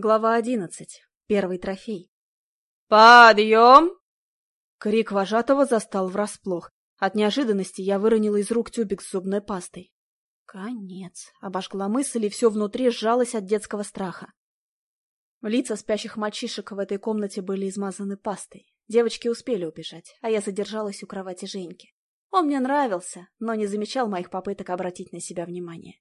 Глава одиннадцать. Первый трофей. «Подъем!» Крик вожатого застал врасплох. От неожиданности я выронила из рук тюбик с зубной пастой. Конец. Обожгла мысль, и все внутри сжалось от детского страха. Лица спящих мальчишек в этой комнате были измазаны пастой. Девочки успели убежать, а я задержалась у кровати Женьки. Он мне нравился, но не замечал моих попыток обратить на себя внимание.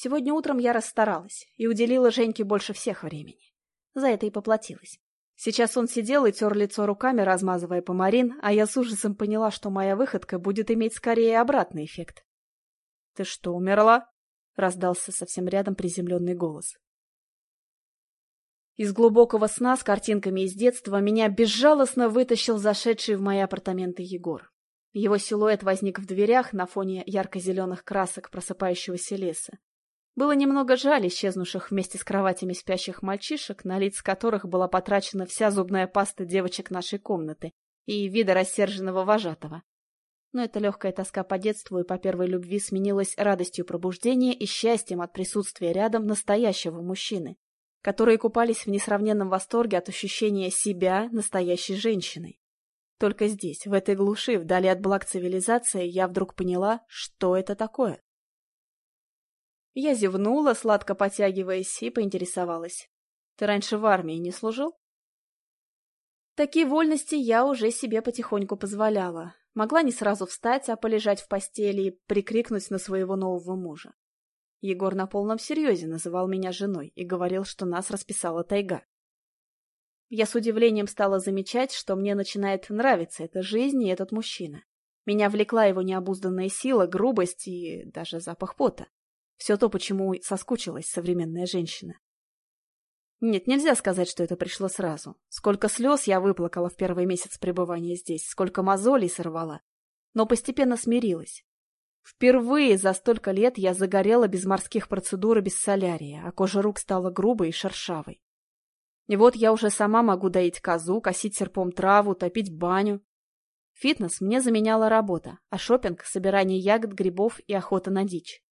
Сегодня утром я расстаралась и уделила Женьке больше всех времени. За это и поплатилась. Сейчас он сидел и тер лицо руками, размазывая помарин, а я с ужасом поняла, что моя выходка будет иметь скорее обратный эффект. — Ты что, умерла? — раздался совсем рядом приземленный голос. Из глубокого сна с картинками из детства меня безжалостно вытащил зашедший в мои апартаменты Егор. Его силуэт возник в дверях на фоне ярко-зеленых красок просыпающегося леса. Было немного жаль исчезнувших вместе с кроватями спящих мальчишек, на лиц которых была потрачена вся зубная паста девочек нашей комнаты и вида рассерженного вожатого. Но эта легкая тоска по детству и по первой любви сменилась радостью пробуждения и счастьем от присутствия рядом настоящего мужчины, которые купались в несравненном восторге от ощущения себя настоящей женщиной. Только здесь, в этой глуши, вдали от благ цивилизации, я вдруг поняла, что это такое. Я зевнула, сладко потягиваясь, и поинтересовалась. «Ты раньше в армии не служил?» Такие вольности я уже себе потихоньку позволяла. Могла не сразу встать, а полежать в постели и прикрикнуть на своего нового мужа. Егор на полном серьезе называл меня женой и говорил, что нас расписала тайга. Я с удивлением стала замечать, что мне начинает нравиться эта жизнь и этот мужчина. Меня влекла его необузданная сила, грубость и даже запах пота. Все то, почему соскучилась современная женщина. Нет, нельзя сказать, что это пришло сразу. Сколько слез я выплакала в первый месяц пребывания здесь, сколько мозолей сорвала. Но постепенно смирилась. Впервые за столько лет я загорела без морских процедур и без солярия, а кожа рук стала грубой и шершавой. И вот я уже сама могу доить козу, косить серпом траву, топить баню. Фитнес мне заменяла работа, а шопинг — собирание ягод, грибов и охота на дичь.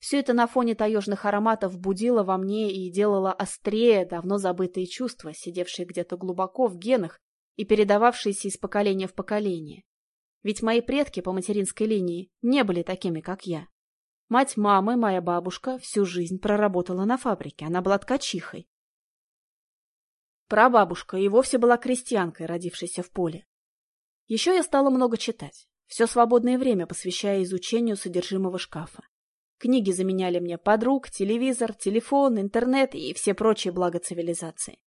Все это на фоне таежных ароматов будило во мне и делало острее давно забытые чувства, сидевшие где-то глубоко в генах и передававшиеся из поколения в поколение. Ведь мои предки по материнской линии не были такими, как я. Мать мамы, моя бабушка, всю жизнь проработала на фабрике, она была ткачихой. Прабабушка и вовсе была крестьянкой, родившейся в поле. Еще я стала много читать, все свободное время посвящая изучению содержимого шкафа. Книги заменяли мне подруг, телевизор, телефон, интернет и все прочие блага цивилизации.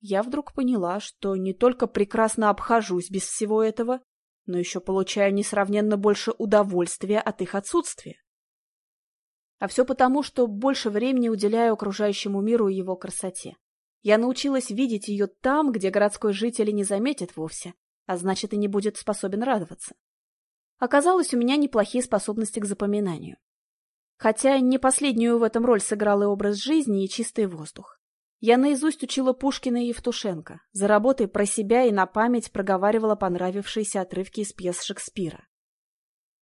Я вдруг поняла, что не только прекрасно обхожусь без всего этого, но еще получаю несравненно больше удовольствия от их отсутствия. А все потому, что больше времени уделяю окружающему миру и его красоте. Я научилась видеть ее там, где городской житель не заметит вовсе, а значит и не будет способен радоваться. Оказалось, у меня неплохие способности к запоминанию. Хотя не последнюю в этом роль сыграл и образ жизни, и чистый воздух. Я наизусть учила Пушкина и Евтушенко, за работой про себя и на память проговаривала понравившиеся отрывки из пьес Шекспира.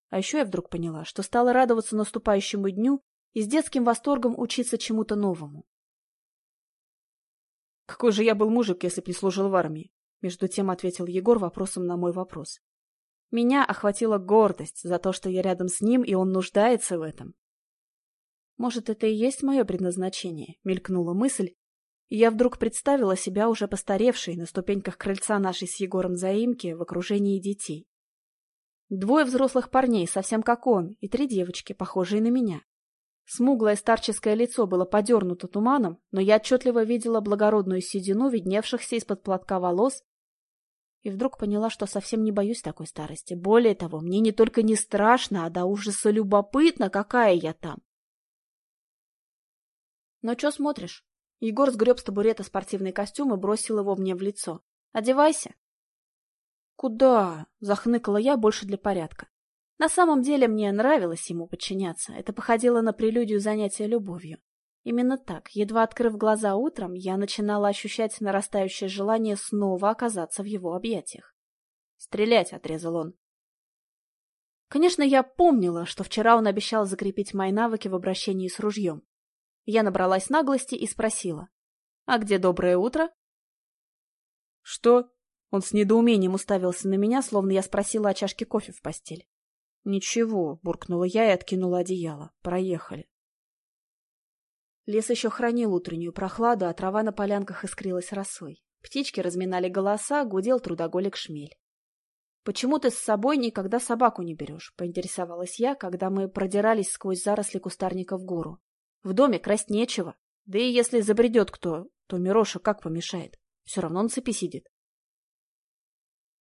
А еще я вдруг поняла, что стала радоваться наступающему дню и с детским восторгом учиться чему-то новому. «Какой же я был мужик, если б не служил в армии?» Между тем ответил Егор вопросом на мой вопрос. Меня охватила гордость за то, что я рядом с ним, и он нуждается в этом. Может, это и есть мое предназначение, мелькнула мысль, и я вдруг представила себя уже постаревшей на ступеньках крыльца нашей с Егором заимки в окружении детей. Двое взрослых парней, совсем как он, и три девочки, похожие на меня. Смуглое старческое лицо было подернуто туманом, но я отчетливо видела благородную седину, видневшихся из-под платка волос, и вдруг поняла, что совсем не боюсь такой старости. Более того, мне не только не страшно, а до ужаса любопытно, какая я там. «Ну чё смотришь?» Егор сгреб с табурета спортивный костюм и бросил его мне в лицо. «Одевайся». «Куда?» — захныкала я больше для порядка. На самом деле мне нравилось ему подчиняться. Это походило на прелюдию занятия любовью. Именно так, едва открыв глаза утром, я начинала ощущать нарастающее желание снова оказаться в его объятиях. «Стрелять!» — отрезал он. Конечно, я помнила, что вчера он обещал закрепить мои навыки в обращении с ружьем. Я набралась наглости и спросила. А где доброе утро? Что? Он с недоумением уставился на меня, словно я спросила о чашке кофе в постель. Ничего, буркнула я и откинула одеяло. Проехали. Лес еще хранил утреннюю прохладу, а трава на полянках искрилась росой. Птички разминали голоса, гудел трудоголик шмель. «Почему ты с собой никогда собаку не берешь?» — поинтересовалась я, когда мы продирались сквозь заросли кустарника в гору. «В доме красть нечего. Да и если забредет кто, то Мироша как помешает? Все равно на цепи сидит».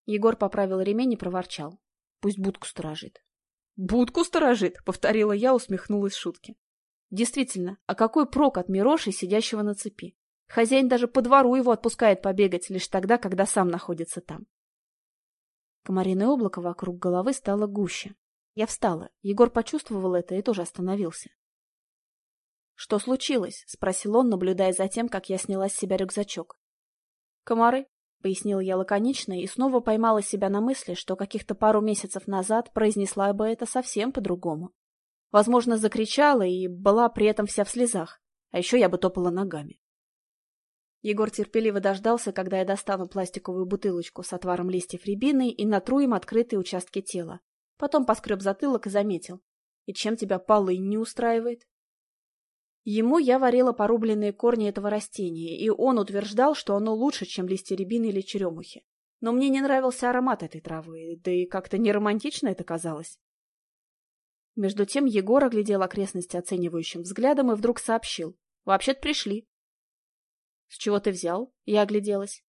Егор поправил ремень и проворчал. «Пусть будку сторожит». «Будку сторожит?» — повторила я, усмехнулась шутки. Действительно, а какой прок от Мироши, сидящего на цепи? Хозяин даже по двору его отпускает побегать лишь тогда, когда сам находится там. Комариное облако вокруг головы стало гуще. Я встала. Егор почувствовал это и тоже остановился. «Что случилось?» — спросил он, наблюдая за тем, как я сняла с себя рюкзачок. «Комары», — пояснила я лаконично и снова поймала себя на мысли, что каких-то пару месяцев назад произнесла бы это совсем по-другому. Возможно, закричала и была при этом вся в слезах, а еще я бы топала ногами. Егор терпеливо дождался, когда я достану пластиковую бутылочку с отваром листьев рябины и натру им открытые участки тела. Потом поскреб затылок и заметил. «И чем тебя полынь не устраивает?» Ему я варила порубленные корни этого растения, и он утверждал, что оно лучше, чем листья рябины или черемухи. Но мне не нравился аромат этой травы, да и как-то не романтично это казалось. Между тем Егор оглядел окрестности оценивающим взглядом и вдруг сообщил. «Вообще-то пришли. «С чего ты взял?» Я огляделась.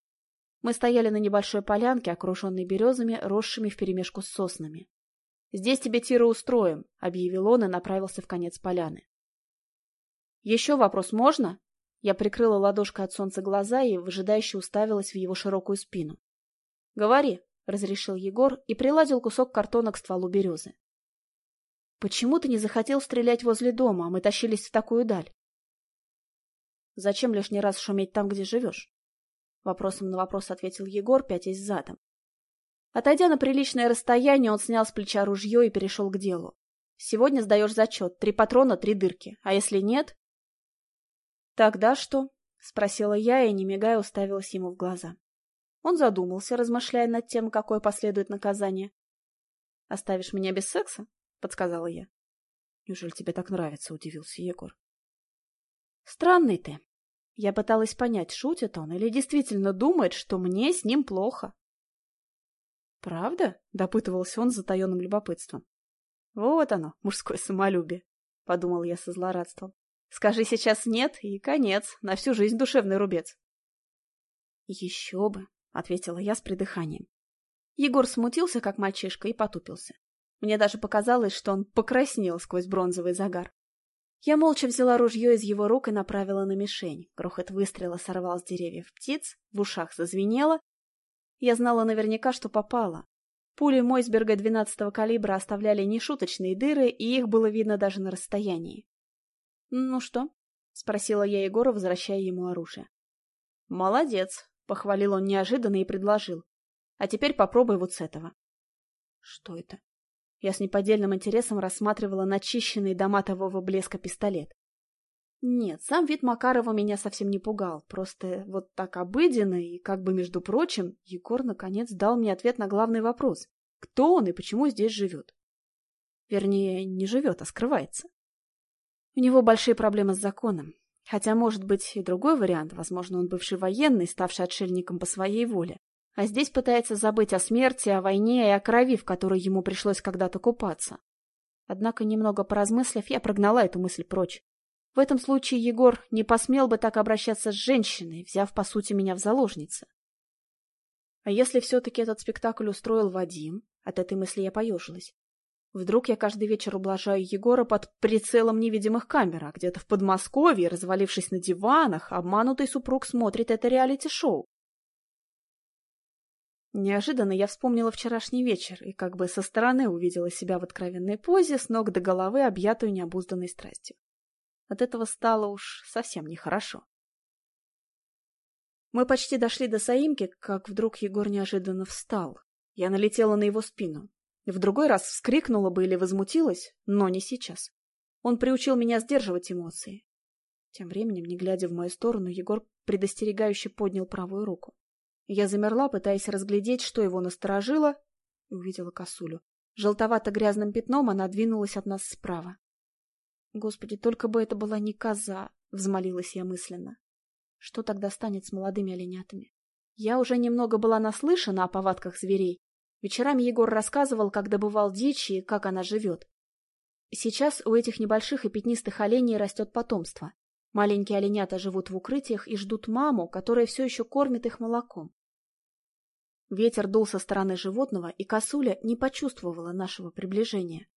Мы стояли на небольшой полянке, окруженной березами, росшими вперемешку с соснами. «Здесь тебе тира устроим», — объявил он и направился в конец поляны. «Еще вопрос можно?» Я прикрыла ладошкой от солнца глаза и выжидающе уставилась в его широкую спину. «Говори», — разрешил Егор и приладил кусок картона к стволу березы. «Почему ты не захотел стрелять возле дома, а мы тащились в такую даль?» Зачем лишний раз шуметь там, где живешь? Вопросом на вопрос ответил Егор, пятясь задом. Отойдя на приличное расстояние, он снял с плеча ружье и перешел к делу. Сегодня сдаешь зачет. Три патрона, три дырки. А если нет? Тогда что? Спросила я и, не мигая, уставилась ему в глаза. Он задумался, размышляя над тем, какое последует наказание. «Оставишь меня без секса?» — подсказала я. «Неужели тебе так нравится?» — удивился Егор. «Странный ты. Я пыталась понять, шутит он или действительно думает, что мне с ним плохо. «Правда?» — допытывался он с затаенным любопытством. «Вот оно, мужское самолюбие», — подумал я со злорадством. «Скажи сейчас нет, и конец, на всю жизнь душевный рубец». «Еще бы», — ответила я с придыханием. Егор смутился, как мальчишка, и потупился. Мне даже показалось, что он покраснел сквозь бронзовый загар. Я молча взяла ружье из его рук и направила на мишень. Грохот выстрела сорвал с деревьев птиц, в ушах зазвенело. Я знала наверняка, что попала. Пули Мойсберга 12-го калибра оставляли нешуточные дыры, и их было видно даже на расстоянии. «Ну что?» — спросила я Егора, возвращая ему оружие. «Молодец!» — похвалил он неожиданно и предложил. «А теперь попробуй вот с этого». «Что это?» Я с неподдельным интересом рассматривала начищенный до матового блеска пистолет. Нет, сам вид Макарова меня совсем не пугал. Просто вот так обыденно и как бы, между прочим, Егор наконец дал мне ответ на главный вопрос. Кто он и почему здесь живет? Вернее, не живет, а скрывается. У него большие проблемы с законом. Хотя, может быть, и другой вариант. Возможно, он бывший военный, ставший отшельником по своей воле а здесь пытается забыть о смерти, о войне и о крови, в которой ему пришлось когда-то купаться. Однако, немного поразмыслив, я прогнала эту мысль прочь. В этом случае Егор не посмел бы так обращаться с женщиной, взяв, по сути, меня в заложницы. А если все-таки этот спектакль устроил Вадим, от этой мысли я поежилась. Вдруг я каждый вечер ублажаю Егора под прицелом невидимых камер, а где-то в Подмосковье, развалившись на диванах, обманутый супруг смотрит это реалити-шоу. Неожиданно я вспомнила вчерашний вечер и как бы со стороны увидела себя в откровенной позе, с ног до головы, объятую необузданной страстью. От этого стало уж совсем нехорошо. Мы почти дошли до Саимки, как вдруг Егор неожиданно встал. Я налетела на его спину. В другой раз вскрикнула бы или возмутилась, но не сейчас. Он приучил меня сдерживать эмоции. Тем временем, не глядя в мою сторону, Егор предостерегающе поднял правую руку. Я замерла, пытаясь разглядеть, что его насторожило, и увидела косулю. Желтовато-грязным пятном она двинулась от нас справа. Господи, только бы это была не коза, взмолилась я мысленно. Что тогда станет с молодыми оленятами? Я уже немного была наслышана о повадках зверей. Вечерами Егор рассказывал, как добывал дичь и как она живет. Сейчас у этих небольших и пятнистых оленей растет потомство. Маленькие оленята живут в укрытиях и ждут маму, которая все еще кормит их молоком. Ветер дул со стороны животного, и косуля не почувствовала нашего приближения.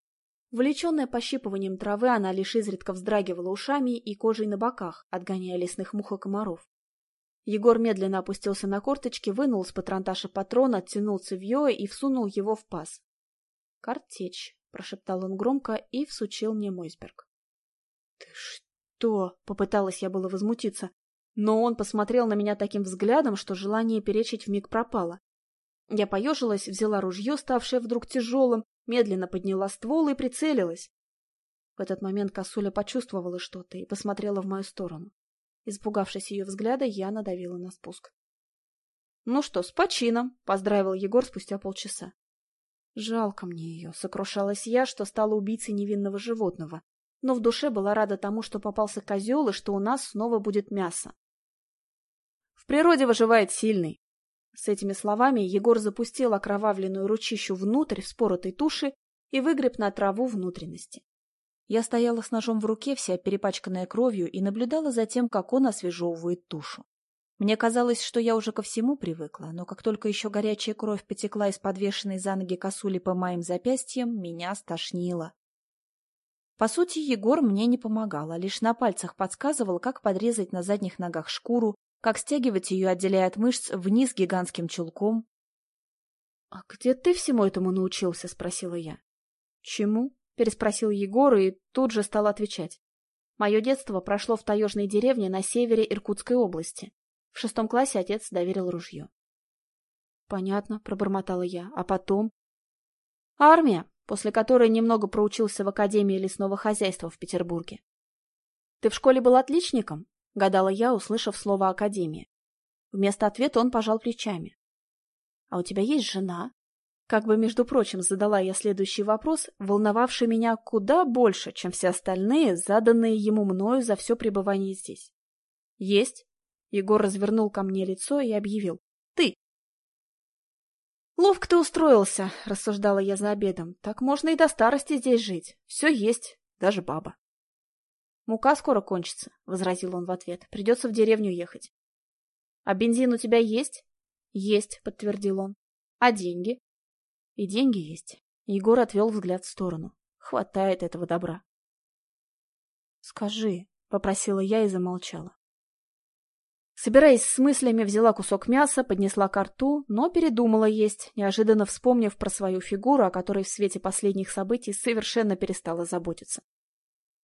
Влеченная пощипыванием травы, она лишь изредка вздрагивала ушами и кожей на боках, отгоняя лесных мух и комаров. Егор медленно опустился на корточки, вынул с патронташа патрон, оттянул цевьё и всунул его в паз. «Картечь», — прошептал он громко и всучил мне Мойсберг. «Ты что?» — попыталась я было возмутиться, но он посмотрел на меня таким взглядом, что желание перечить вмиг пропало. Я поежилась, взяла ружье, ставшее вдруг тяжелым, медленно подняла ствол и прицелилась. В этот момент косуля почувствовала что-то и посмотрела в мою сторону. Испугавшись ее взгляда, я надавила на спуск. — Ну что, с почином! — поздравил Егор спустя полчаса. Жалко мне ее, сокрушалась я, что стала убийцей невинного животного, но в душе была рада тому, что попался козел и что у нас снова будет мясо. В природе выживает сильный, с этими словами Егор запустил окровавленную ручищу внутрь вспоротой туши и выгреб на траву внутренности. Я стояла с ножом в руке, вся перепачканная кровью, и наблюдала за тем, как он освежевывает тушу. Мне казалось, что я уже ко всему привыкла, но как только еще горячая кровь потекла из подвешенной за ноги косули по моим запястьям, меня стошнило. По сути, Егор мне не помогал, а лишь на пальцах подсказывал, как подрезать на задних ногах шкуру, как стягивать ее, отделяя от мышц, вниз гигантским чулком. — А где ты всему этому научился? — спросила я. — Чему? — переспросил Егор и тут же стал отвечать. Мое детство прошло в таежной деревне на севере Иркутской области. В шестом классе отец доверил ружье. — Понятно, — пробормотала я. — А потом? — Армия, после которой немного проучился в Академии лесного хозяйства в Петербурге. — Ты в школе был отличником? — гадала я, услышав слово «академия». Вместо ответа он пожал плечами. — А у тебя есть жена? Как бы, между прочим, задала я следующий вопрос, волновавший меня куда больше, чем все остальные, заданные ему мною за все пребывание здесь. — Есть. Егор развернул ко мне лицо и объявил. — Ты. — Ловко ты устроился, — рассуждала я за обедом. — Так можно и до старости здесь жить. Все есть, даже баба. «Мука скоро кончится», — возразил он в ответ. «Придется в деревню ехать». «А бензин у тебя есть?» «Есть», — подтвердил он. «А деньги?» «И деньги есть». Егор отвел взгляд в сторону. «Хватает этого добра». «Скажи», — попросила я и замолчала. Собираясь с мыслями, взяла кусок мяса, поднесла ко рту, но передумала есть, неожиданно вспомнив про свою фигуру, о которой в свете последних событий совершенно перестала заботиться.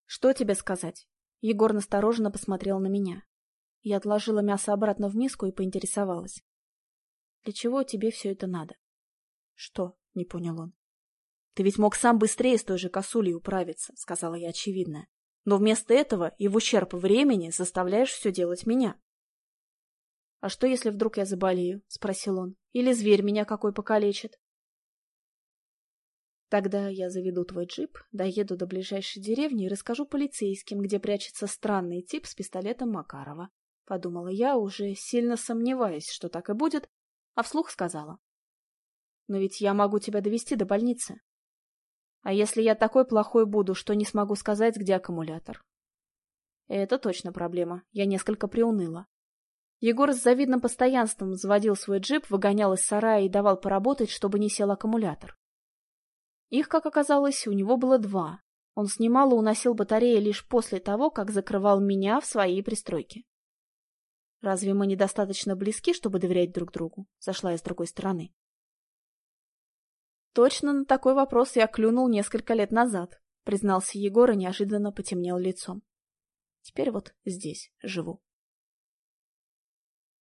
«Что тебе сказать?» Егор настороженно посмотрел на меня. Я отложила мясо обратно в миску и поинтересовалась. «Для чего тебе все это надо?» «Что?» — не понял он. «Ты ведь мог сам быстрее с той же косулей управиться», — сказала я очевидно. «Но вместо этого и в ущерб времени заставляешь все делать меня». «А что, если вдруг я заболею?» — спросил он. «Или зверь меня какой покалечит?» Тогда я заведу твой джип, доеду до ближайшей деревни и расскажу полицейским, где прячется странный тип с пистолетом Макарова. Подумала я, уже сильно сомневаясь, что так и будет, а вслух сказала. Но ведь я могу тебя довести до больницы. А если я такой плохой буду, что не смогу сказать, где аккумулятор? Это точно проблема. Я несколько приуныла. Егор с завидным постоянством заводил свой джип, выгонял из сарая и давал поработать, чтобы не сел аккумулятор. Их, как оказалось, у него было два. Он снимал и уносил батареи лишь после того, как закрывал меня в своей пристройке. Разве мы недостаточно близки, чтобы доверять друг другу? Зашла я с другой стороны. Точно на такой вопрос я клюнул несколько лет назад, признался Егор и неожиданно потемнел лицом. Теперь вот здесь живу.